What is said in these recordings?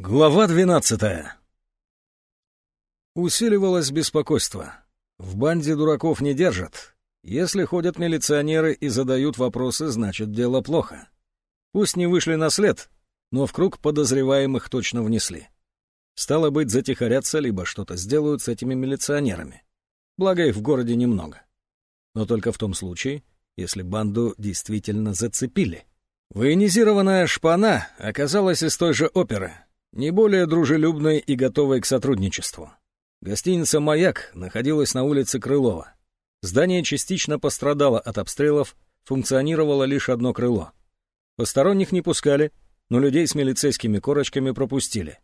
Глава двенадцатая. Усиливалось беспокойство. В банде дураков не держат. Если ходят милиционеры и задают вопросы, значит, дело плохо. Пусть не вышли на след, но в круг подозреваемых точно внесли. Стало быть, затихарятся, либо что-то сделают с этими милиционерами. Благо их в городе немного. Но только в том случае, если банду действительно зацепили. Военизированная шпана оказалась из той же оперы — не более дружелюбной и готовой к сотрудничеству. Гостиница «Маяк» находилась на улице Крылова. Здание частично пострадало от обстрелов, функционировало лишь одно крыло. Посторонних не пускали, но людей с милицейскими корочками пропустили.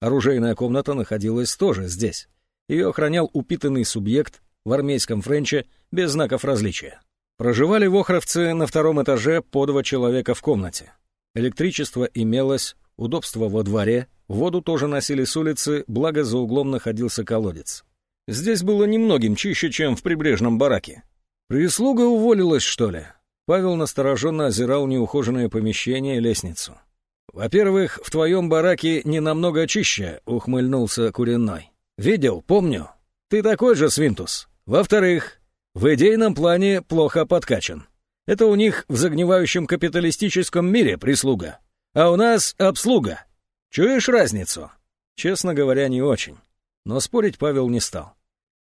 Оружейная комната находилась тоже здесь. Ее охранял упитанный субъект в армейском френче без знаков различия. Проживали вохровцы на втором этаже по два человека в комнате. Электричество имелось, удобство во дворе, воду тоже носили с улицы, благо за углом находился колодец. Здесь было немногим чище, чем в прибрежном бараке. Прислуга уволилась, что ли? Павел настороженно озирал неухоженное помещение и лестницу. «Во-первых, в твоем бараке не намного чище», — ухмыльнулся Куриной. «Видел, помню. Ты такой же, Свинтус. Во-вторых, в идейном плане плохо подкачан. Это у них в загнивающем капиталистическом мире прислуга. А у нас обслуга. Чуешь разницу? Честно говоря, не очень. Но спорить Павел не стал.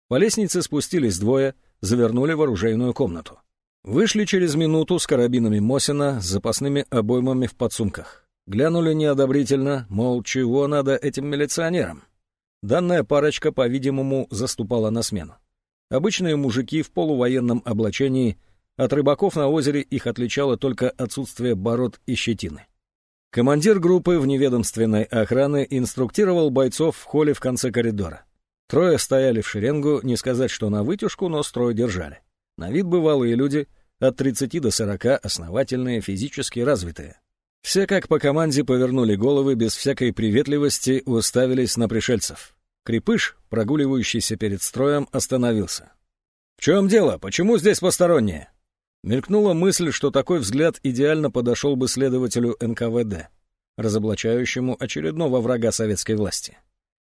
По лестнице спустились двое, завернули в оружейную комнату. Вышли через минуту с карабинами Мосина, с запасными обоймами в подсумках. Глянули неодобрительно, мол, чего надо этим милиционерам. Данная парочка, по-видимому, заступала на смену. Обычные мужики в полувоенном облачении, от рыбаков на озере их отличало только отсутствие бород и щетины. Командир группы вневедомственной охраны инструктировал бойцов в холле в конце коридора. Трое стояли в шеренгу, не сказать, что на вытяжку, но строй держали. На вид бывалые люди, от 30 до 40, основательные, физически развитые. Все как по команде повернули головы без всякой приветливости, уставились на пришельцев. Крепыш, прогуливающийся перед строем, остановился. «В чем дело? Почему здесь посторонние?» Мелькнула мысль, что такой взгляд идеально подошел бы следователю НКВД, разоблачающему очередного врага советской власти.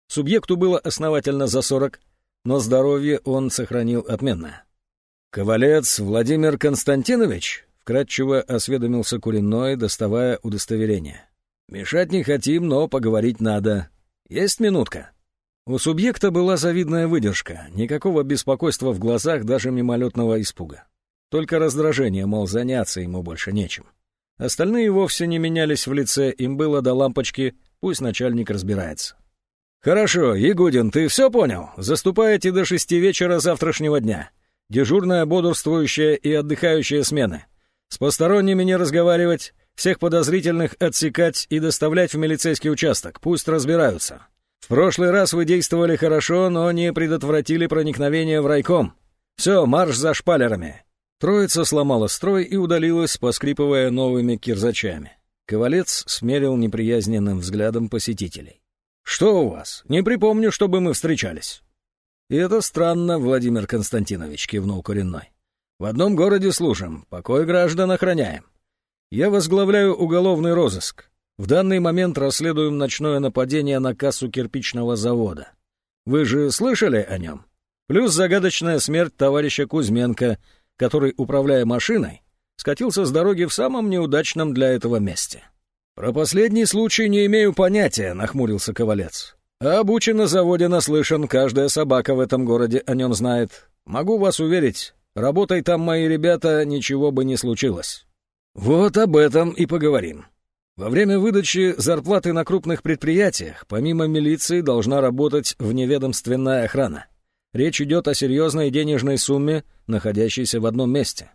Субъекту было основательно за сорок, но здоровье он сохранил отменное. «Ковалец Владимир Константинович?» — вкратчиво осведомился Куриной, доставая удостоверение. «Мешать не хотим, но поговорить надо. Есть минутка?» У субъекта была завидная выдержка, никакого беспокойства в глазах, даже мимолетного испуга. Только раздражение, мол, заняться ему больше нечем. Остальные вовсе не менялись в лице, им было до лампочки, пусть начальник разбирается. «Хорошо, Ягудин, ты все понял? Заступаете до шести вечера завтрашнего дня. Дежурная, бодрствующая и отдыхающая смены. С посторонними не разговаривать, всех подозрительных отсекать и доставлять в милицейский участок, пусть разбираются. В прошлый раз вы действовали хорошо, но не предотвратили проникновение в райком. Все, марш за шпалерами. Троица сломала строй и удалилась, поскрипывая новыми кирзачами. Ковалец смерил неприязненным взглядом посетителей. «Что у вас? Не припомню, чтобы мы встречались». «И это странно, Владимир Константинович», — кивнул Коренной. «В одном городе служим, покой граждан охраняем. Я возглавляю уголовный розыск. В данный момент расследуем ночное нападение на кассу кирпичного завода. Вы же слышали о нем? Плюс загадочная смерть товарища Кузьменко — который, управляя машиной, скатился с дороги в самом неудачном для этого месте. «Про последний случай не имею понятия», — нахмурился Ковалец. «А обучен на заводе наслышан, каждая собака в этом городе о нем знает. Могу вас уверить, работай там мои ребята, ничего бы не случилось». «Вот об этом и поговорим», во время выдачи зарплаты на крупных предприятиях, помимо милиции, должна работать вневедомственная охрана. Речь идет о серьезной денежной сумме, находящейся в одном месте.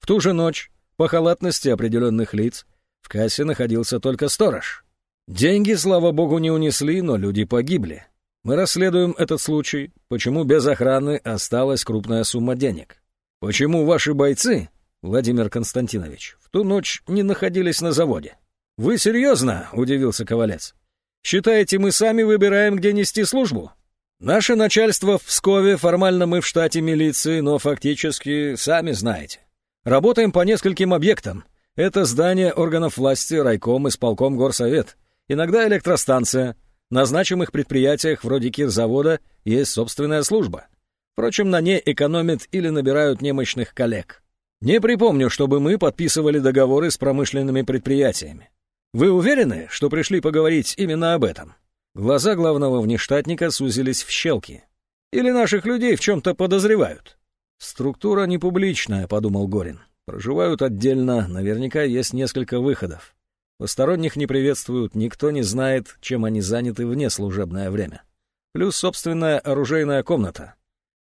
В ту же ночь, по халатности определенных лиц, в кассе находился только сторож. Деньги, слава богу, не унесли, но люди погибли. Мы расследуем этот случай, почему без охраны осталась крупная сумма денег. Почему ваши бойцы, Владимир Константинович, в ту ночь не находились на заводе? Вы серьезно? — удивился Ковалец. Считаете, мы сами выбираем, где нести службу? Наше начальство в Пскове, формально мы в штате милиции, но фактически, сами знаете. Работаем по нескольким объектам. Это здание органов власти, райком, исполком, горсовет. Иногда электростанция. На значимых предприятиях вроде кирзавода есть собственная служба. Впрочем, на ней экономят или набирают немощных коллег. Не припомню, чтобы мы подписывали договоры с промышленными предприятиями. Вы уверены, что пришли поговорить именно об этом? Глаза главного внештатника сузились в щелки. Или наших людей в чем-то подозревают? Структура не публичная, подумал Горин. Проживают отдельно, наверняка есть несколько выходов. Посторонних не приветствуют, никто не знает, чем они заняты вне служебное время. Плюс собственная оружейная комната.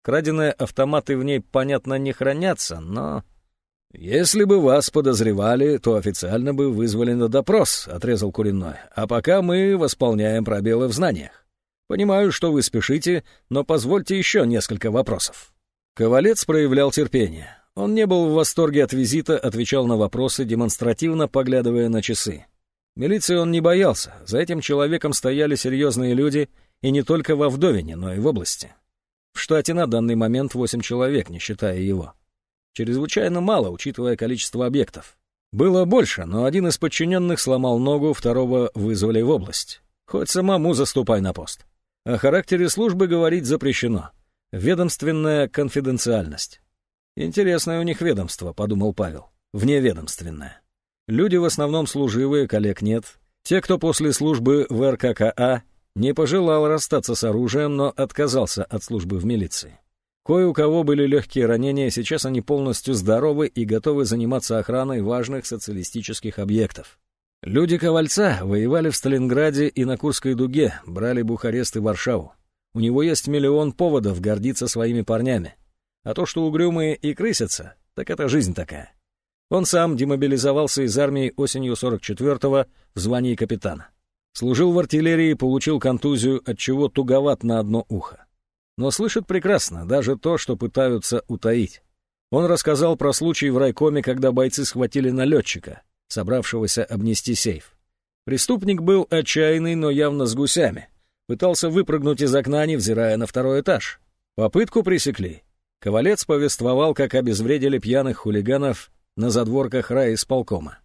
Краденые автоматы в ней, понятно, не хранятся, но... «Если бы вас подозревали, то официально бы вызвали на допрос», — отрезал Куриной. «А пока мы восполняем пробелы в знаниях. Понимаю, что вы спешите, но позвольте еще несколько вопросов». Ковалец проявлял терпение. Он не был в восторге от визита, отвечал на вопросы, демонстративно поглядывая на часы. Милиции он не боялся, за этим человеком стояли серьезные люди, и не только во Вдовине, но и в области. В штате на данный момент восемь человек, не считая его. Чрезвычайно мало, учитывая количество объектов. Было больше, но один из подчиненных сломал ногу, второго вызвали в область. Хоть самому заступай на пост. О характере службы говорить запрещено. Ведомственная конфиденциальность. Интересное у них ведомство, подумал Павел. Вневедомственное. Люди в основном служивые, коллег нет. Те, кто после службы в РККА не пожелал расстаться с оружием, но отказался от службы в милиции. Кое у кого были легкие ранения, сейчас они полностью здоровы и готовы заниматься охраной важных социалистических объектов. Люди Ковальца воевали в Сталинграде и на Курской дуге, брали Бухарест и Варшаву. У него есть миллион поводов гордиться своими парнями. А то, что угрюмые и крысятся, так это жизнь такая. Он сам демобилизовался из армии осенью 44-го в звании капитана. Служил в артиллерии, получил контузию, от чего туговат на одно ухо. Но слышит прекрасно даже то, что пытаются утаить. Он рассказал про случай в райкоме, когда бойцы схватили налетчика, собравшегося обнести сейф. Преступник был отчаянный, но явно с гусями. Пытался выпрыгнуть из окна, невзирая на второй этаж. Попытку пресекли. Ковалец повествовал, как обезвредили пьяных хулиганов на задворках райисполкома.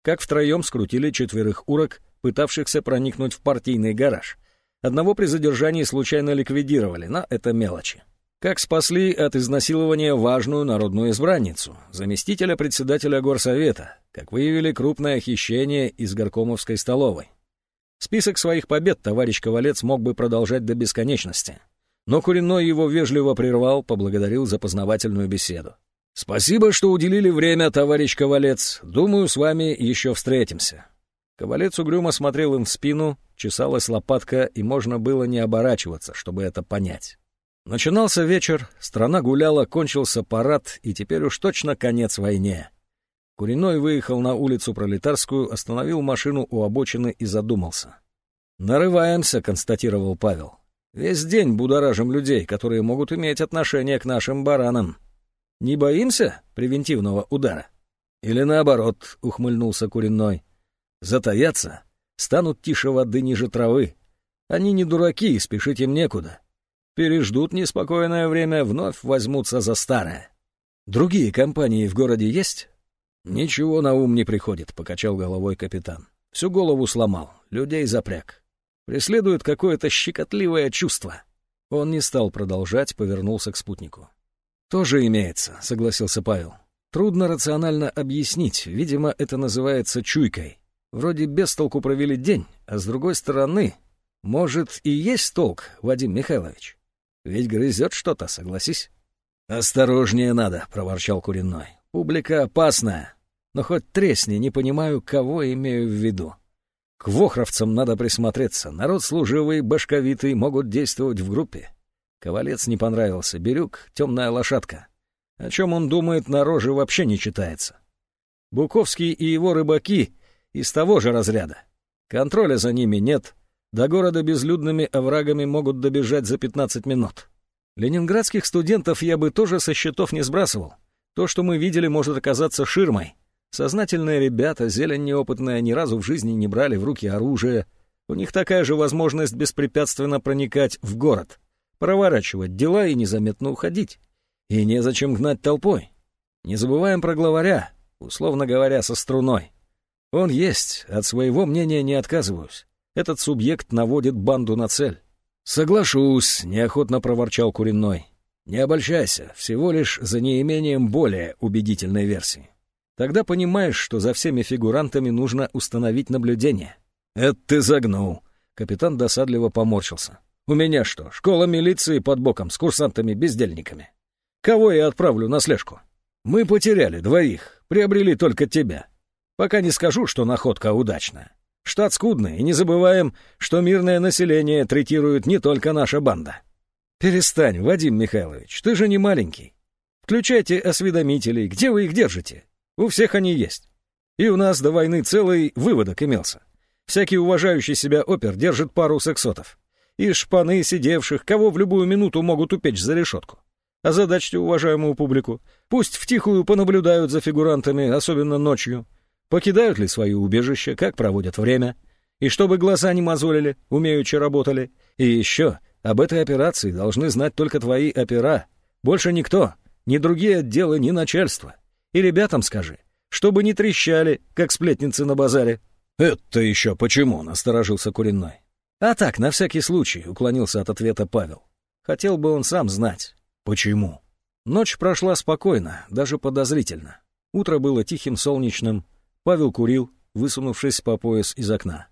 Как втроем скрутили четверых урок, пытавшихся проникнуть в партийный гараж. Одного при задержании случайно ликвидировали, но это мелочи. Как спасли от изнасилования важную народную избранницу, заместителя председателя горсовета, как выявили крупное хищение из горкомовской столовой. Список своих побед товарищ Ковалец мог бы продолжать до бесконечности. Но Куриной его вежливо прервал, поблагодарил за познавательную беседу. «Спасибо, что уделили время, товарищ Ковалец. Думаю, с вами еще встретимся». Ковалец угрюмо смотрел им в спину, чесалась лопатка, и можно было не оборачиваться, чтобы это понять. Начинался вечер, страна гуляла, кончился парад, и теперь уж точно конец войне. Куриной выехал на улицу Пролетарскую, остановил машину у обочины и задумался. «Нарываемся», — констатировал Павел. «Весь день будоражим людей, которые могут иметь отношение к нашим баранам. Не боимся превентивного удара? Или наоборот, ухмыльнулся Куриной. Затаятся, станут тише воды ниже травы. Они не дураки, спешить им некуда. Переждут неспокойное время, вновь возьмутся за старое. Другие компании в городе есть? Ничего на ум не приходит, покачал головой капитан. Всю голову сломал, людей запряг. Преследует какое-то щекотливое чувство. Он не стал продолжать, повернулся к спутнику. «Тоже имеется», — согласился Павел. «Трудно рационально объяснить. Видимо, это называется чуйкой. Вроде без толку провели день, а с другой стороны, может, и есть толк, Вадим Михайлович. Ведь грызет что-то, согласись». «Осторожнее надо», — проворчал Куриной. «Публика опасная. Но хоть тресни, не понимаю, кого имею в виду. К вохровцам надо присмотреться. Народ служивый, башковитый, могут действовать в группе. Ковалец не понравился. Бирюк — темная лошадка. О чем он думает, на роже вообще не читается. Буковский и его рыбаки из того же разряда. Контроля за ними нет. До города безлюдными оврагами могут добежать за 15 минут. Ленинградских студентов я бы тоже со счетов не сбрасывал. То, что мы видели, может оказаться ширмой. Сознательные ребята, зелень неопытная, ни разу в жизни не брали в руки оружие. У них такая же возможность беспрепятственно проникать в город проворачивать дела и незаметно уходить. И незачем гнать толпой. Не забываем про главаря, условно говоря, со струной. Он есть, от своего мнения не отказываюсь. Этот субъект наводит банду на цель. «Соглашусь», — неохотно проворчал Куриной. «Не обольщайся, всего лишь за неимением более убедительной версии. Тогда понимаешь, что за всеми фигурантами нужно установить наблюдение». «Это ты загнул», — капитан досадливо поморщился. «У меня что, школа милиции под боком с курсантами-бездельниками? Кого я отправлю на слежку? Мы потеряли двоих, приобрели только тебя. Пока не скажу, что находка удачная. Штат скудный, и не забываем, что мирное население третирует не только наша банда. Перестань, Вадим Михайлович, ты же не маленький. Включайте осведомителей, где вы их держите? У всех они есть. И у нас до войны целый выводок имелся. Всякий уважающий себя опер держит пару сексотов. И шпаны сидевших, кого в любую минуту могут упечь за решетку. Озадачьте уважаемую публику. Пусть втихую понаблюдают за фигурантами, особенно ночью. Покидают ли свои убежища, как проводят время. И чтобы глаза не мозолили, умеючи работали. И еще, об этой операции должны знать только твои опера. Больше никто, ни другие отделы, ни начальство. И ребятам скажи, чтобы не трещали, как сплетницы на базаре. «Это еще почему?» — насторожился Куриной. «А так, на всякий случай», — уклонился от ответа Павел. Хотел бы он сам знать. Почему? Ночь прошла спокойно, даже подозрительно. Утро было тихим, солнечным. Павел курил, высунувшись по пояс из окна.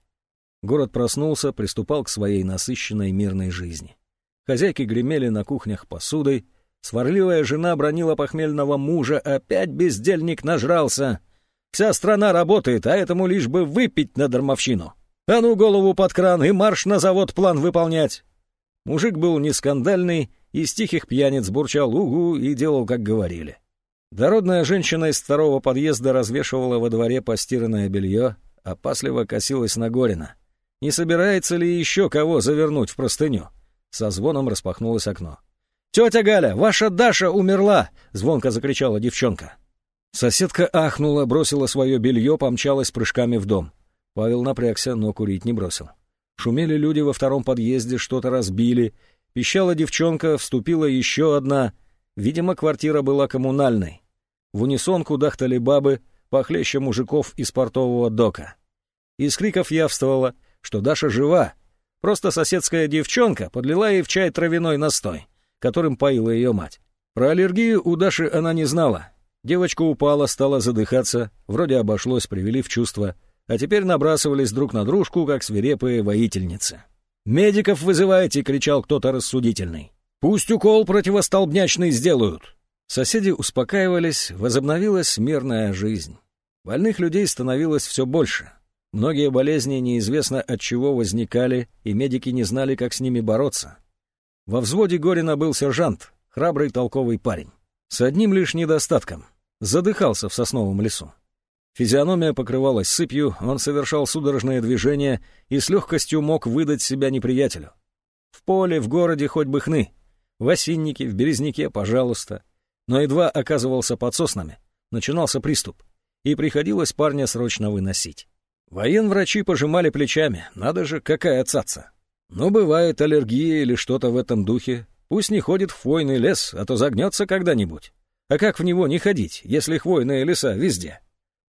Город проснулся, приступал к своей насыщенной мирной жизни. Хозяйки гремели на кухнях посудой, сварливая жена бронила похмельного мужа, опять бездельник нажрался. Вся страна работает, а этому лишь бы выпить на дармовщину. А ну голову под кран и марш на завод план выполнять. Мужик был не скандальный, из тихих пьяниц бурчал угу и делал, как говорили. Дородная женщина из второго подъезда развешивала во дворе постиранное белье, опасливо косилась на Горина. Не собирается ли еще кого завернуть в простыню? Со звоном распахнулось окно. «Тетя Галя, ваша Даша умерла!» — звонко закричала девчонка. Соседка ахнула, бросила свое белье, помчалась прыжками в дом. Павел напрягся, но курить не бросил. Шумели люди во втором подъезде, что-то разбили, Пищала девчонка, вступила еще одна. Видимо, квартира была коммунальной. В унисон кудахтали бабы, похлеще мужиков из портового дока. Из криков явствовало, что Даша жива. Просто соседская девчонка подлила ей в чай травяной настой, которым поила ее мать. Про аллергию у Даши она не знала. Девочка упала, стала задыхаться, вроде обошлось, привели в чувство, а теперь набрасывались друг на дружку, как свирепые воительницы. «Медиков вызывайте!» — кричал кто-то рассудительный. «Пусть укол противостолбнячный сделают!» Соседи успокаивались, возобновилась мирная жизнь. Больных людей становилось все больше. Многие болезни неизвестно от чего возникали, и медики не знали, как с ними бороться. Во взводе Горина был сержант, храбрый толковый парень. С одним лишь недостатком — задыхался в сосновом лесу. Физиономия покрывалась сыпью, он совершал судорожные движения и с легкостью мог выдать себя неприятелю. В поле, в городе хоть бы хны. В осиннике, в березняке, пожалуйста. Но едва оказывался под соснами, начинался приступ, и приходилось парня срочно выносить. Военврачи пожимали плечами, надо же, какая цаца. Но бывает аллергия или что-то в этом духе, пусть не ходит в хвойный лес, а то загнется когда-нибудь. А как в него не ходить, если хвойные леса везде?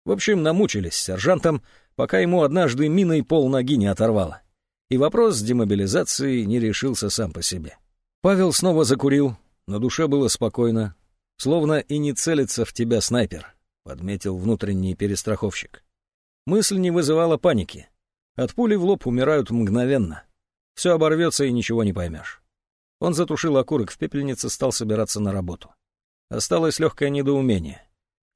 В общем, намучились с сержантом, пока ему однажды миной пол ноги не оторвало. И вопрос с демобилизацией не решился сам по себе. Павел снова закурил, на душе было спокойно. Словно и не целится в тебя снайпер, подметил внутренний перестраховщик. Мысль не вызывала паники. От пули в лоб умирают мгновенно. Все оборвется и ничего не поймешь. Он затушил окурок в пепельнице, стал собираться на работу. Осталось легкое недоумение.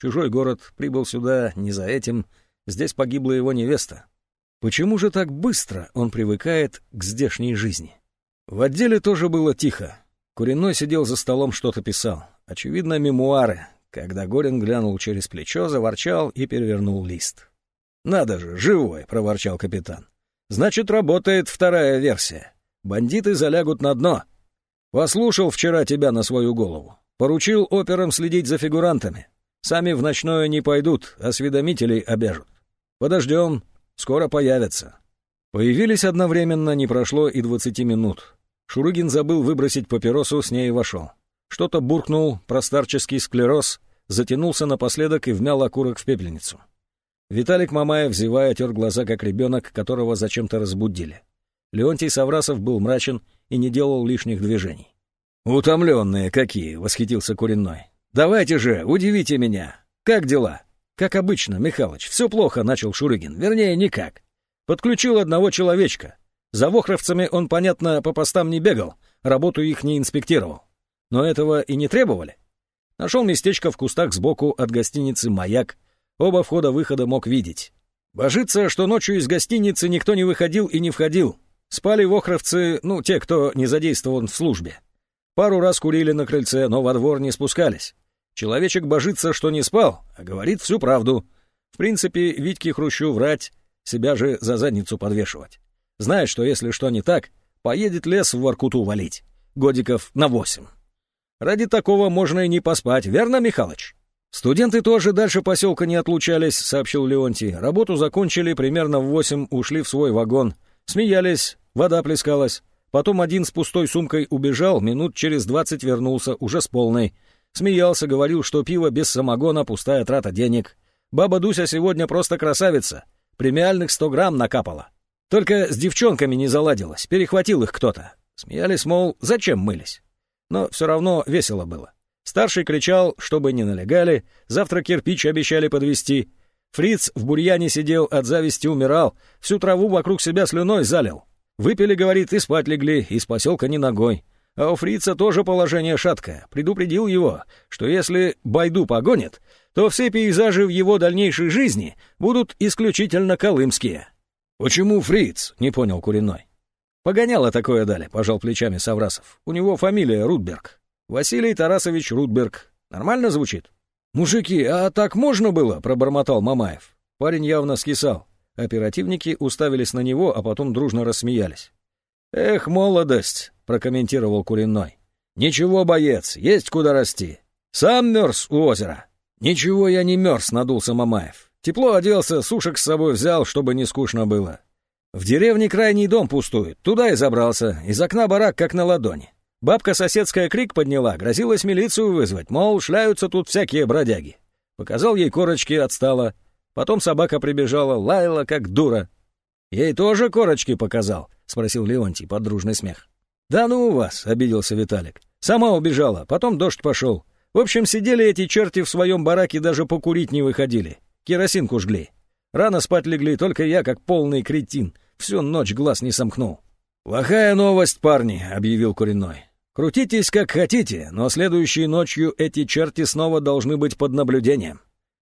Чужой город прибыл сюда не за этим, здесь погибла его невеста. Почему же так быстро он привыкает к здешней жизни? В отделе тоже было тихо. Куриной сидел за столом, что-то писал. Очевидно, мемуары. Когда Горин глянул через плечо, заворчал и перевернул лист. «Надо же, живой!» — проворчал капитан. «Значит, работает вторая версия. Бандиты залягут на дно. Послушал вчера тебя на свою голову. Поручил операм следить за фигурантами. Сами в ночное не пойдут, осведомителей обяжут. Подождем, скоро появятся». Появились одновременно, не прошло и двадцати минут. Шурыгин забыл выбросить папиросу, с ней вошел. Что-то буркнул про старческий склероз, затянулся напоследок и вмял окурок в пепельницу. Виталик Мамаев, зевая, тер глаза, как ребенок, которого зачем-то разбудили. Леонтий Саврасов был мрачен и не делал лишних движений. «Утомленные какие!» — восхитился Куриной. «Давайте же, удивите меня! Как дела?» «Как обычно, Михалыч, все плохо», — начал Шурыгин. «Вернее, никак. Подключил одного человечка. За вохровцами он, понятно, по постам не бегал, работу их не инспектировал. Но этого и не требовали. Нашел местечко в кустах сбоку от гостиницы «Маяк». Оба входа-выхода мог видеть. Божится, что ночью из гостиницы никто не выходил и не входил. Спали вохровцы, ну, те, кто не задействован в службе. Пару раз курили на крыльце, но во двор не спускались. Человечек божится, что не спал, а говорит всю правду. В принципе, Витьке Хрущу врать, себя же за задницу подвешивать. Знает, что если что не так, поедет лес в Воркуту валить. Годиков на восемь. Ради такого можно и не поспать, верно, Михалыч? Студенты тоже дальше поселка не отлучались, сообщил Леонтий. Работу закончили, примерно в восемь ушли в свой вагон. Смеялись, вода плескалась. Потом один с пустой сумкой убежал, минут через двадцать вернулся, уже с полной. Смеялся, говорил, что пиво без самогона — пустая трата денег. Баба Дуся сегодня просто красавица. Премиальных сто грамм накапала. Только с девчонками не заладилось, перехватил их кто-то. Смеялись, мол, зачем мылись? Но все равно весело было. Старший кричал, чтобы не налегали, завтра кирпич обещали подвести. Фриц в бурьяне сидел, от зависти умирал, всю траву вокруг себя слюной залил. Выпили, говорит, и спать легли, из поселка ни ногой. А у фрица тоже положение шаткое. Предупредил его, что если Байду погонит, то все пейзажи в его дальнейшей жизни будут исключительно колымские. «Почему фриц?» — не понял Куриной. «Погоняло такое дали», — пожал плечами Саврасов. «У него фамилия Рудберг. Василий Тарасович Рудберг. Нормально звучит?» «Мужики, а так можно было?» — пробормотал Мамаев. Парень явно скисал. Оперативники уставились на него, а потом дружно рассмеялись. «Эх, молодость!» — прокомментировал Куриной. «Ничего, боец, есть куда расти. Сам мерз у озера». «Ничего я не мерз», — надулся Мамаев. «Тепло оделся, сушек с собой взял, чтобы не скучно было. В деревне крайний дом пустует, туда и забрался, из окна барак как на ладони. Бабка соседская крик подняла, грозилась милицию вызвать, мол, шляются тут всякие бродяги. Показал ей корочки, отстала. Потом собака прибежала, лаяла, как дура. «Ей тоже корочки показал?» — спросил Леонтий под дружный смех. «Да ну у вас!» — обиделся Виталик. «Сама убежала, потом дождь пошел. В общем, сидели эти черти в своем бараке, даже покурить не выходили. Керосинку жгли. Рано спать легли, только я, как полный кретин, всю ночь глаз не сомкнул. «Плохая новость, парни», — объявил Куриной. «Крутитесь как хотите, но следующей ночью эти черти снова должны быть под наблюдением.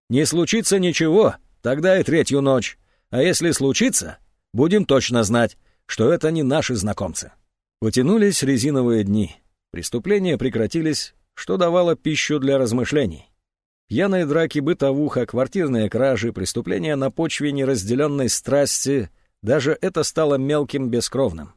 Не случится ничего, тогда и третью ночь. А если случится, будем точно знать, что это не наши знакомцы». Потянулись резиновые дни. Преступления прекратились, что давало пищу для размышлений. Пьяные драки, бытовуха, квартирные кражи, преступления на почве неразделенной страсти — даже это стало мелким бескровным.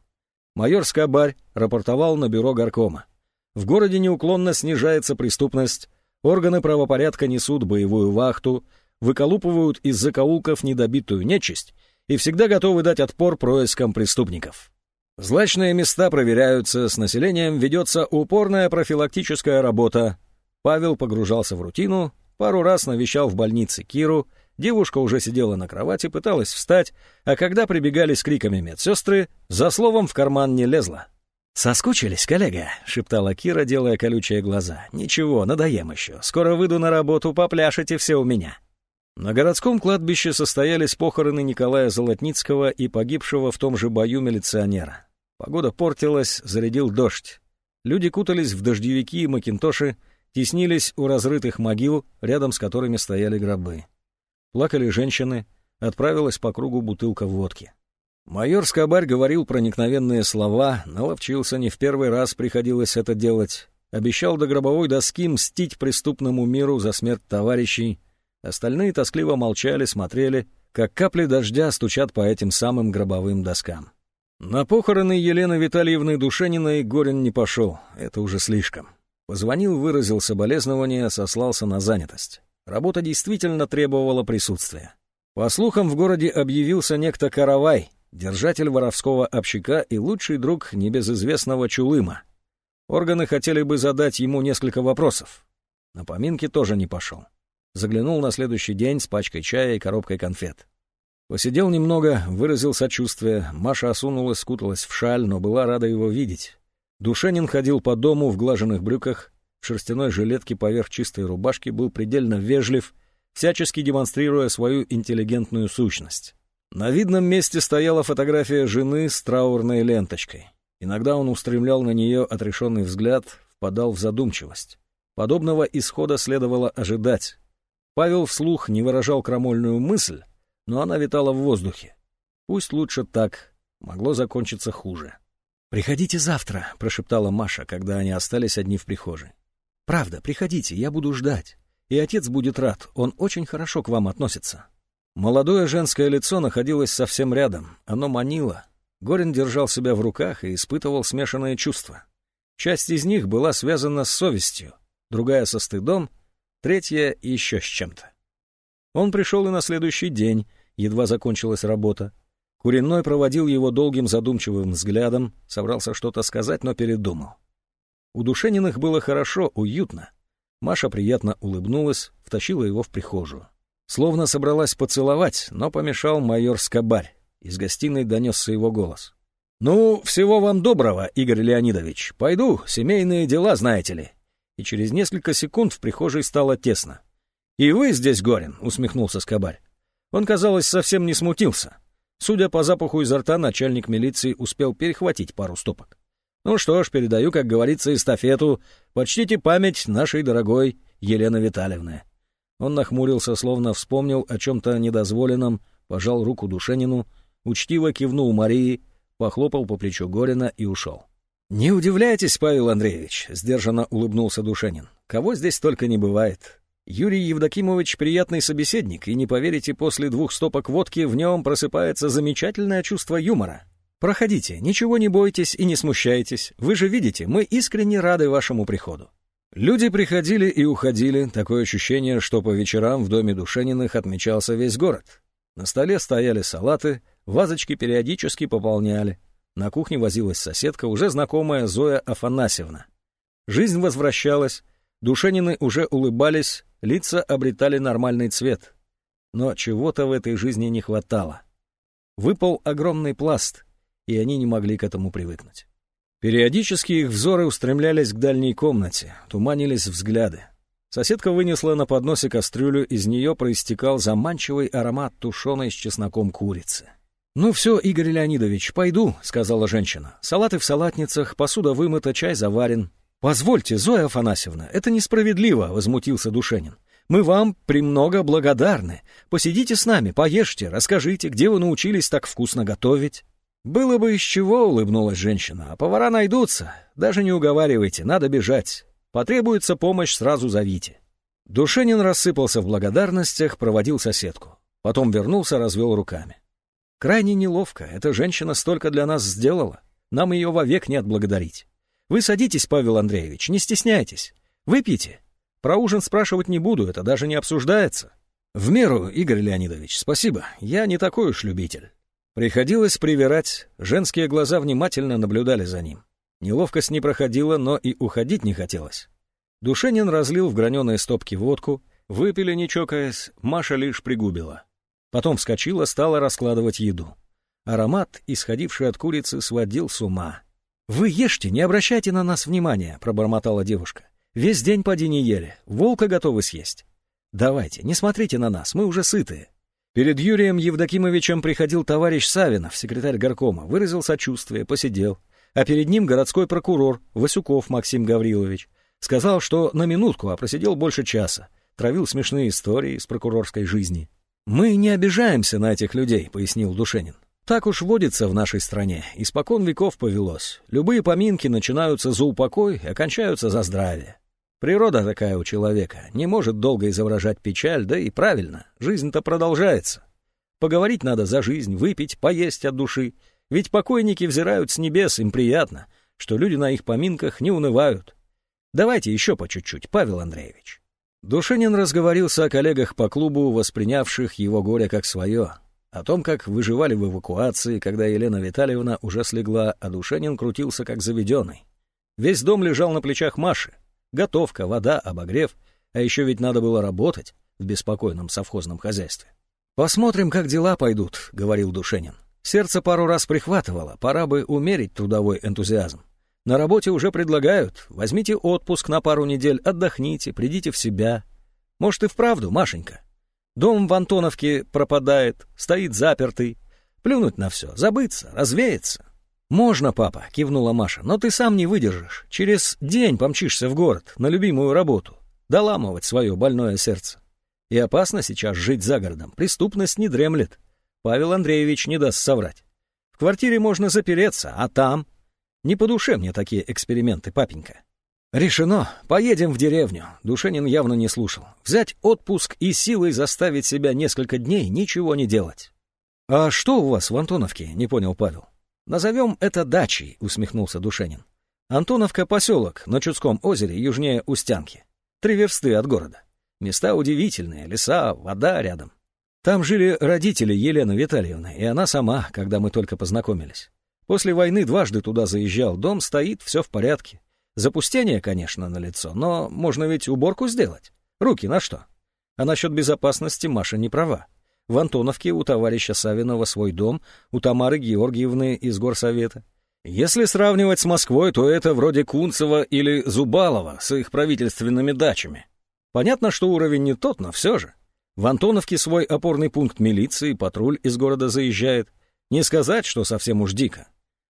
Майор Скобарь рапортовал на бюро горкома. В городе неуклонно снижается преступность, органы правопорядка несут боевую вахту, выколупывают из закоулков недобитую нечисть и всегда готовы дать отпор проискам преступников. Злачные места проверяются, с населением ведется упорная профилактическая работа. Павел погружался в рутину, пару раз навещал в больнице Киру, девушка уже сидела на кровати, пыталась встать, а когда прибегали с криками медсестры, за словом в карман не лезла. «Соскучились, коллега?» — шептала Кира, делая колючие глаза. «Ничего, надоем еще. Скоро выйду на работу, попляшете все у меня». На городском кладбище состоялись похороны Николая Золотницкого и погибшего в том же бою милиционера. Погода портилась, зарядил дождь. Люди кутались в дождевики и макинтоши, теснились у разрытых могил, рядом с которыми стояли гробы. Плакали женщины, отправилась по кругу бутылка водки. Майор Скобарь говорил проникновенные слова, наловчился, не в первый раз приходилось это делать. Обещал до гробовой доски мстить преступному миру за смерть товарищей, Остальные тоскливо молчали, смотрели, как капли дождя стучат по этим самым гробовым доскам. На похороны Елены Витальевны Душениной Горин не пошел, это уже слишком. Позвонил, выразил соболезнования, сослался на занятость. Работа действительно требовала присутствия. По слухам, в городе объявился некто Каравай, держатель воровского общака и лучший друг небезызвестного Чулыма. Органы хотели бы задать ему несколько вопросов. На поминки тоже не пошел. Заглянул на следующий день с пачкой чая и коробкой конфет. Посидел немного, выразил сочувствие. Маша осунулась, скуталась в шаль, но была рада его видеть. Душенин ходил по дому в глаженных брюках, в шерстяной жилетке поверх чистой рубашки, был предельно вежлив, всячески демонстрируя свою интеллигентную сущность. На видном месте стояла фотография жены с траурной ленточкой. Иногда он устремлял на нее отрешенный взгляд, впадал в задумчивость. Подобного исхода следовало ожидать. Павел вслух не выражал крамольную мысль, но она витала в воздухе. Пусть лучше так, могло закончиться хуже. «Приходите завтра», — прошептала Маша, когда они остались одни в прихожей. «Правда, приходите, я буду ждать. И отец будет рад, он очень хорошо к вам относится». Молодое женское лицо находилось совсем рядом, оно манило. Горин держал себя в руках и испытывал смешанные чувства. Часть из них была связана с совестью, другая со стыдом, третья еще с чем-то. Он пришел и на следующий день, едва закончилась работа. Куриной проводил его долгим задумчивым взглядом, собрался что-то сказать, но передумал. У Душениных было хорошо, уютно. Маша приятно улыбнулась, втащила его в прихожую. Словно собралась поцеловать, но помешал майор Скобарь. Из гостиной донесся его голос. «Ну, всего вам доброго, Игорь Леонидович. Пойду, семейные дела, знаете ли». И через несколько секунд в прихожей стало тесно. «И вы здесь, Горин?» — усмехнулся Скобарь. Он, казалось, совсем не смутился. Судя по запаху изо рта, начальник милиции успел перехватить пару стопок. «Ну что ж, передаю, как говорится, эстафету. Почтите память нашей дорогой Елены Витальевны». Он нахмурился, словно вспомнил о чем-то недозволенном, пожал руку Душенину, учтиво кивнул Марии, похлопал по плечу Горина и ушел. «Не удивляйтесь, Павел Андреевич», — сдержанно улыбнулся Душенин. «Кого здесь только не бывает. Юрий Евдокимович — приятный собеседник, и не поверите, после двух стопок водки в нем просыпается замечательное чувство юмора. Проходите, ничего не бойтесь и не смущайтесь. Вы же видите, мы искренне рады вашему приходу. Люди приходили и уходили, такое ощущение, что по вечерам в доме Душениных отмечался весь город. На столе стояли салаты, вазочки периодически пополняли. На кухне возилась соседка, уже знакомая Зоя Афанасьевна. Жизнь возвращалась, Душенины уже улыбались, лица обретали нормальный цвет. Но чего-то в этой жизни не хватало. Выпал огромный пласт, и они не могли к этому привыкнуть. Периодически их взоры устремлялись к дальней комнате, туманились взгляды. Соседка вынесла на подносе кастрюлю, из нее проистекал заманчивый аромат тушеной с чесноком курицы. «Ну все, Игорь Леонидович, пойду», — сказала женщина. «Салаты в салатницах, посуда вымыта, чай заварен». «Позвольте, Зоя Афанасьевна, это несправедливо», — возмутился Душенин. «Мы вам премного благодарны. Посидите с нами, поешьте, расскажите, где вы научились так вкусно готовить». «Было бы из чего», — улыбнулась женщина, — «а повара найдутся. Даже не уговаривайте, надо бежать. Потребуется помощь, сразу зовите». Душенин рассыпался в благодарностях, проводил соседку. Потом вернулся, развел руками. «Крайне неловко. Эта женщина столько для нас сделала. Нам ее вовек не отблагодарить. Вы садитесь, Павел Андреевич, не стесняйтесь. Выпейте. Про ужин спрашивать не буду, это даже не обсуждается». «В меру, Игорь Леонидович, спасибо. Я не такой уж любитель». Приходилось привирать, женские глаза внимательно наблюдали за ним. Неловкость не проходила, но и уходить не хотелось. Душенин разлил в граненые стопки водку, выпили не чокаясь, Маша лишь пригубила. Потом вскочила, стала раскладывать еду. Аромат, исходивший от курицы, сводил с ума. «Вы ешьте, не обращайте на нас внимания», — пробормотала девушка. «Весь день поди не ели, волка готовы съесть. Давайте, не смотрите на нас, мы уже сытые». Перед Юрием Евдокимовичем приходил товарищ Савинов, секретарь горкома, выразил сочувствие, посидел. А перед ним городской прокурор Васюков Максим Гаврилович. Сказал, что на минутку, а просидел больше часа. Травил смешные истории из прокурорской жизни. «Мы не обижаемся на этих людей», — пояснил Душенин. «Так уж водится в нашей стране. Испокон веков повелось. Любые поминки начинаются за упокой окончаются за здравие. Природа такая у человека, не может долго изображать печаль, да и правильно, жизнь-то продолжается. Поговорить надо за жизнь, выпить, поесть от души. Ведь покойники взирают с небес, им приятно, что люди на их поминках не унывают. Давайте еще по чуть-чуть, Павел Андреевич. Душинин разговорился о коллегах по клубу, воспринявших его горе как свое, о том, как выживали в эвакуации, когда Елена Витальевна уже слегла, а Душенин крутился как заведенный. Весь дом лежал на плечах Маши. Готовка, вода, обогрев. А еще ведь надо было работать. в беспокойном совхозном хозяйстве. «Посмотрим, как дела пойдут», — говорил Душенин. Сердце пару раз прихватывало, пора бы умерить трудовой энтузиазм. На работе уже предлагают, возьмите отпуск на пару недель, отдохните, придите в себя. Может и вправду, Машенька. Дом в Антоновке пропадает, стоит запертый. Плюнуть на все, забыться, развеяться. «Можно, папа», — кивнула Маша, — «но ты сам не выдержишь. Через день помчишься в город, на любимую работу, доламывать свое больное сердце. И опасно сейчас жить за городом, преступность не дремлет. Павел Андреевич не даст соврать. В квартире можно запереться, а там... Не по душе мне такие эксперименты, папенька». «Решено. Поедем в деревню». Душенин явно не слушал. «Взять отпуск и силой заставить себя несколько дней ничего не делать». «А что у вас в Антоновке?» — не понял Павел. «Назовем это дачей», — усмехнулся Душенин. «Антоновка — поселок на Чудском озере, южнее Устянки. Три версты от города. Места удивительные, леса, вода рядом. Там жили родители Елены Витальевны, и она сама, когда мы только познакомились. После войны дважды туда заезжал, дом стоит, все в порядке. Запустение, конечно, на лицо, но можно ведь уборку сделать. Руки на что? А насчет безопасности Маша не права. В Антоновке у товарища Савинова свой дом, у Тамары Георгиевны из горсовета. Если сравнивать с Москвой, то это вроде Кунцева или Зубалова с их правительственными дачами. Понятно, что уровень не тот, но все же. В Антоновке свой опорный пункт милиции, патруль из города заезжает. Не сказать, что совсем уж дико.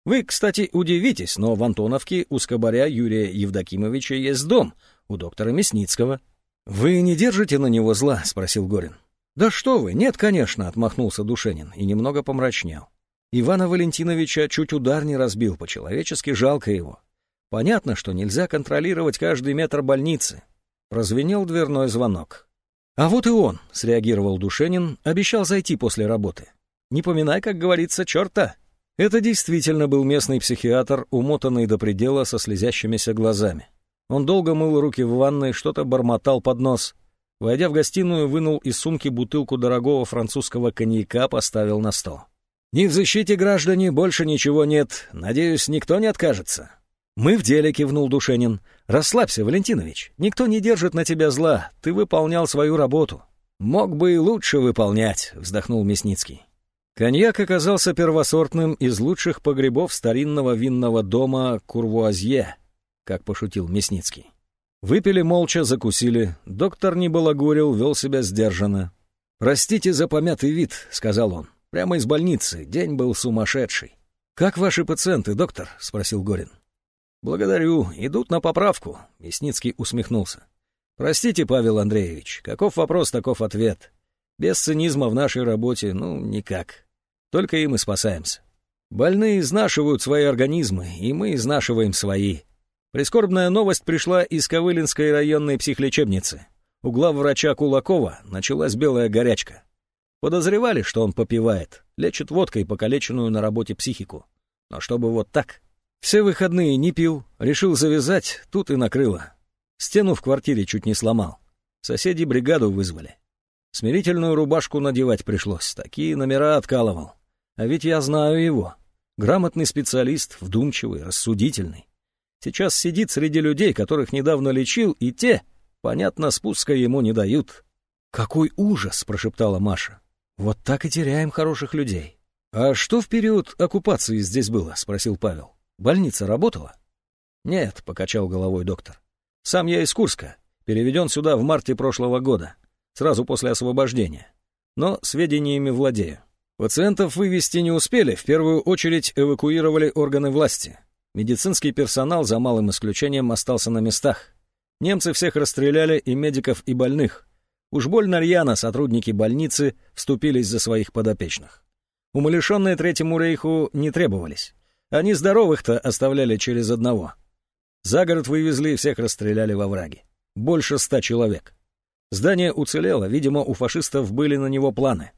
Вы, кстати, удивитесь, но в Антоновке у скобаря Юрия Евдокимовича есть дом, у доктора Мясницкого. «Вы не держите на него зла?» — спросил Горин. «Да что вы, нет, конечно», — отмахнулся Душенин и немного помрачнел. Ивана Валентиновича чуть удар не разбил, по-человечески жалко его. Понятно, что нельзя контролировать каждый метр больницы. Прозвенел дверной звонок. «А вот и он», — среагировал Душенин, обещал зайти после работы. «Не поминай, как говорится, черта». Это действительно был местный психиатр, умотанный до предела со слезящимися глазами. Он долго мыл руки в ванной, что-то бормотал под нос — Войдя в гостиную, вынул из сумки бутылку дорогого французского коньяка, поставил на стол. «Не в защите, граждане, больше ничего нет. Надеюсь, никто не откажется». «Мы в деле», — кивнул Душенин. «Расслабься, Валентинович. Никто не держит на тебя зла. Ты выполнял свою работу». «Мог бы и лучше выполнять», — вздохнул Мясницкий. Коньяк оказался первосортным из лучших погребов старинного винного дома Курвуазье, как пошутил Мясницкий. Выпили молча, закусили. Доктор не балагурил, вел себя сдержанно. «Простите за помятый вид», — сказал он. «Прямо из больницы. День был сумасшедший». «Как ваши пациенты, доктор?» — спросил Горин. «Благодарю. Идут на поправку», — Мясницкий усмехнулся. «Простите, Павел Андреевич, каков вопрос, таков ответ. Без цинизма в нашей работе, ну, никак. Только и спасаемся. Больные изнашивают свои организмы, и мы изнашиваем свои. Прискорбная новость пришла из Ковылинской районной психлечебницы. У главврача Кулакова началась белая горячка. Подозревали, что он попивает, лечит водкой покалеченную на работе психику. Но чтобы вот так. Все выходные не пил, решил завязать, тут и накрыло. Стену в квартире чуть не сломал. Соседи бригаду вызвали. Смирительную рубашку надевать пришлось, такие номера откалывал. А ведь я знаю его. Грамотный специалист, вдумчивый, рассудительный. Сейчас сидит среди людей, которых недавно лечил, и те, понятно, спуска ему не дают. «Какой ужас!» — прошептала Маша. «Вот так и теряем хороших людей». «А что в период оккупации здесь было?» — спросил Павел. «Больница работала?» «Нет», — покачал головой доктор. «Сам я из Курска, переведен сюда в марте прошлого года, сразу после освобождения. Но сведениями владею. Пациентов вывести не успели, в первую очередь эвакуировали органы власти. Медицинский персонал, за малым исключением, остался на местах. Немцы всех расстреляли, и медиков, и больных. Уж больно рьяно сотрудники больницы вступились за своих подопечных. Умалишенные Третьему рейху не требовались. Они здоровых-то оставляли через одного. За город вывезли и всех расстреляли во враге. Больше ста человек. Здание уцелело, видимо, у фашистов были на него планы.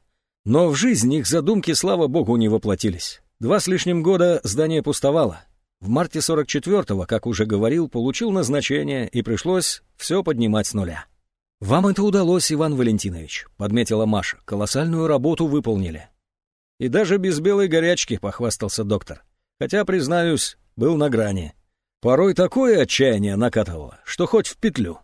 Но в жизнь их задумки, слава богу, не воплотились. Два с лишним года здание пустовало, в марте 44-го, как уже говорил, получил назначение и пришлось все поднимать с нуля. «Вам это удалось, Иван Валентинович», — подметила Маша. «Колоссальную работу выполнили». «И даже без белой горячки», — похвастался доктор. «Хотя, признаюсь, был на грани. Порой такое отчаяние накатывало, что хоть в петлю».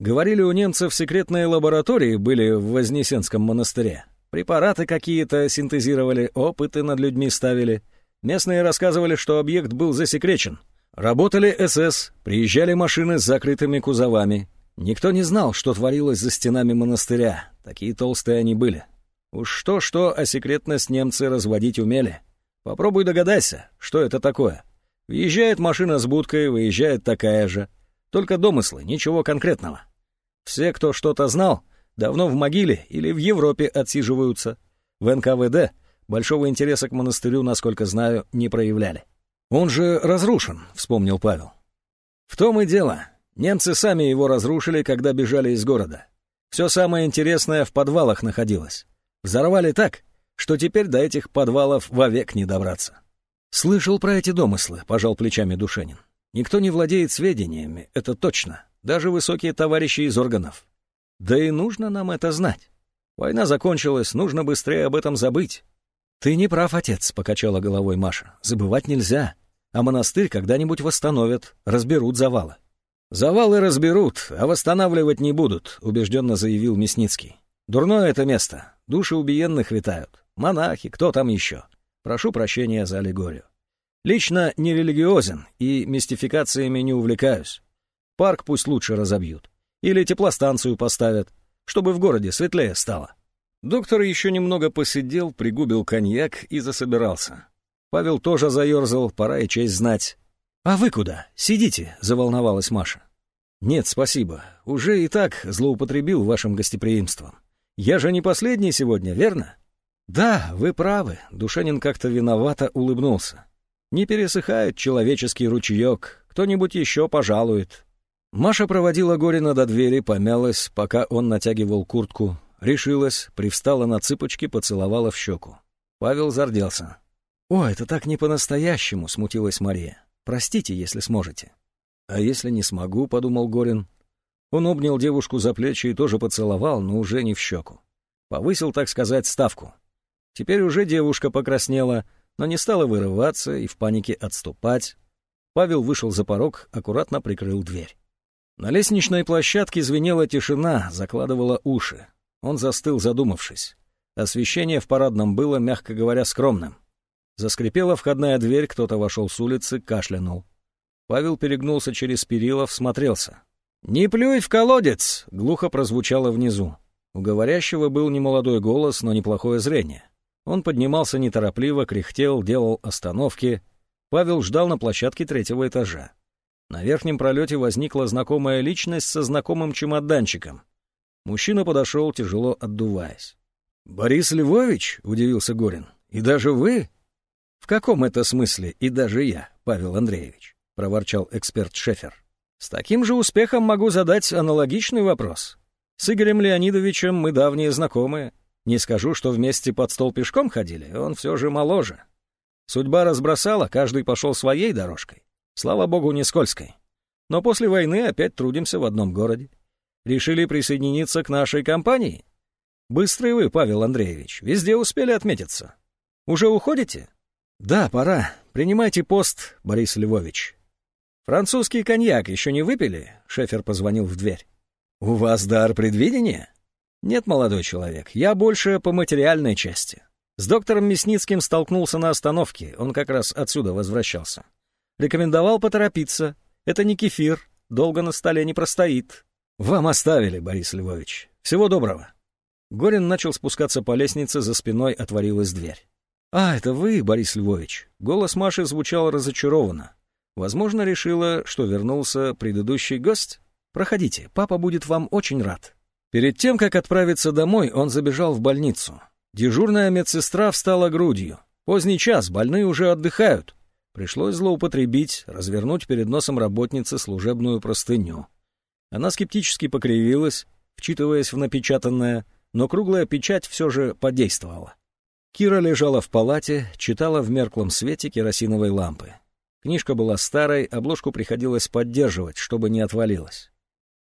Говорили, у немцев секретные лаборатории были в Вознесенском монастыре. Препараты какие-то синтезировали, опыты над людьми ставили. Местные рассказывали, что объект был засекречен. Работали СС, приезжали машины с закрытыми кузовами. Никто не знал, что творилось за стенами монастыря. Такие толстые они были. Уж что-что, а секретность немцы разводить умели. Попробуй догадайся, что это такое. Въезжает машина с будкой, выезжает такая же. Только домыслы, ничего конкретного. Все, кто что-то знал, давно в могиле или в Европе отсиживаются. В НКВД большого интереса к монастырю, насколько знаю, не проявляли. «Он же разрушен», — вспомнил Павел. «В том и дело. Немцы сами его разрушили, когда бежали из города. Все самое интересное в подвалах находилось. Взорвали так, что теперь до этих подвалов вовек не добраться». «Слышал про эти домыслы», — пожал плечами Душенин. «Никто не владеет сведениями, это точно даже высокие товарищи из органов. Да и нужно нам это знать. Война закончилась, нужно быстрее об этом забыть. «Ты не прав, отец», — покачала головой Маша. «Забывать нельзя. А монастырь когда-нибудь восстановят, разберут завалы». «Завалы разберут, а восстанавливать не будут», — убежденно заявил Мясницкий. «Дурное это место. Души убиенных витают. Монахи, кто там еще? Прошу прощения за аллегорию. Лично не религиозен и мистификациями не увлекаюсь. Парк пусть лучше разобьют. Или теплостанцию поставят, чтобы в городе светлее стало. Доктор еще немного посидел, пригубил коньяк и засобирался. Павел тоже заерзал, пора и честь знать. «А вы куда? Сидите», — заволновалась Маша. «Нет, спасибо. Уже и так злоупотребил вашим гостеприимством. Я же не последний сегодня, верно?» «Да, вы правы», — Душанин как-то виновато улыбнулся. «Не пересыхает человеческий ручеек, кто-нибудь еще пожалует. Маша проводила Горина до двери, помялась, пока он натягивал куртку, решилась, привстала на цыпочки, поцеловала в щеку. Павел зарделся. «О, это так не по-настоящему», — смутилась Мария. «Простите, если сможете». «А если не смогу», — подумал Горин. Он обнял девушку за плечи и тоже поцеловал, но уже не в щеку. Повысил, так сказать, ставку. Теперь уже девушка покраснела, но не стала вырываться и в панике отступать. Павел вышел за порог, аккуратно прикрыл дверь. На лестничной площадке звенела тишина, закладывала уши. Он застыл, задумавшись. Освещение в парадном было, мягко говоря, скромным. Заскрипела входная дверь, кто-то вошел с улицы, кашлянул. Павел перегнулся через перила, всмотрелся. «Не плюй в колодец!» — глухо прозвучало внизу. У говорящего был немолодой голос, но неплохое зрение. Он поднимался неторопливо, кряхтел, делал остановки. Павел ждал на площадке третьего этажа. На верхнем пролете возникла знакомая личность со знакомым чемоданчиком. Мужчина подошел, тяжело отдуваясь. «Борис Львович?» — удивился Горин. «И даже вы?» «В каком это смысле и даже я, Павел Андреевич?» — проворчал эксперт Шефер. «С таким же успехом могу задать аналогичный вопрос. С Игорем Леонидовичем мы давние знакомые. Не скажу, что вместе под стол пешком ходили, он все же моложе. Судьба разбросала, каждый пошел своей дорожкой. Слава богу, не скользкой. Но после войны опять трудимся в одном городе. Решили присоединиться к нашей компании? Быстрый вы, Павел Андреевич, везде успели отметиться. Уже уходите? Да, пора. Принимайте пост, Борис Львович. Французский коньяк еще не выпили? Шефер позвонил в дверь. У вас дар предвидения? Нет, молодой человек, я больше по материальной части. С доктором Мясницким столкнулся на остановке, он как раз отсюда возвращался. Рекомендовал поторопиться. Это не кефир, долго на столе не простоит. Вам оставили, Борис Львович. Всего доброго. Горин начал спускаться по лестнице, за спиной отворилась дверь. «А, это вы, Борис Львович?» Голос Маши звучал разочарованно. Возможно, решила, что вернулся предыдущий гость? Проходите, папа будет вам очень рад. Перед тем, как отправиться домой, он забежал в больницу. Дежурная медсестра встала грудью. Поздний час, больные уже отдыхают. Пришлось злоупотребить, развернуть перед носом работницы служебную простыню. Она скептически покривилась, вчитываясь в напечатанное, но круглая печать все же подействовала. Кира лежала в палате, читала в мерклом свете керосиновой лампы. Книжка была старой, обложку приходилось поддерживать, чтобы не отвалилась.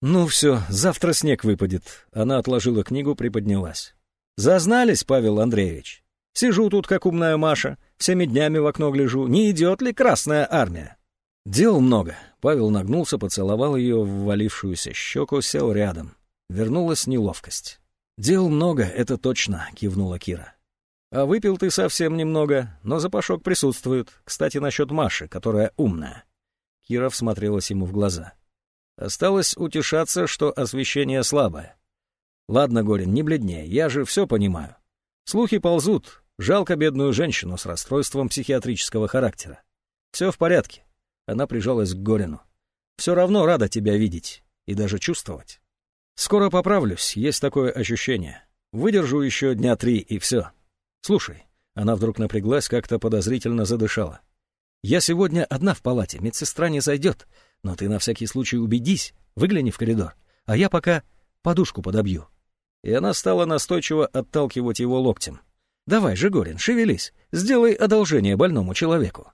«Ну все, завтра снег выпадет». Она отложила книгу, приподнялась. «Зазнались, Павел Андреевич. Сижу тут, как умная Маша, всеми днями в окно гляжу, не идет ли Красная Армия? Дел много. Павел нагнулся, поцеловал ее в валившуюся щеку, сел рядом. Вернулась неловкость. «Дел много, это точно», — кивнула Кира. «А выпил ты совсем немного, но запашок присутствует. Кстати, насчет Маши, которая умная». Кира всмотрелась ему в глаза. Осталось утешаться, что освещение слабое. «Ладно, Горин, не бледнее, я же все понимаю. Слухи ползут. Жалко бедную женщину с расстройством психиатрического характера. Все в порядке». Она прижалась к Горину. «Все равно рада тебя видеть и даже чувствовать». Скоро поправлюсь, есть такое ощущение. Выдержу еще дня три, и все. Слушай, она вдруг напряглась, как-то подозрительно задышала. Я сегодня одна в палате, медсестра не зайдет, но ты на всякий случай убедись, выгляни в коридор, а я пока подушку подобью. И она стала настойчиво отталкивать его локтем. «Давай, Жигорин, шевелись, сделай одолжение больному человеку».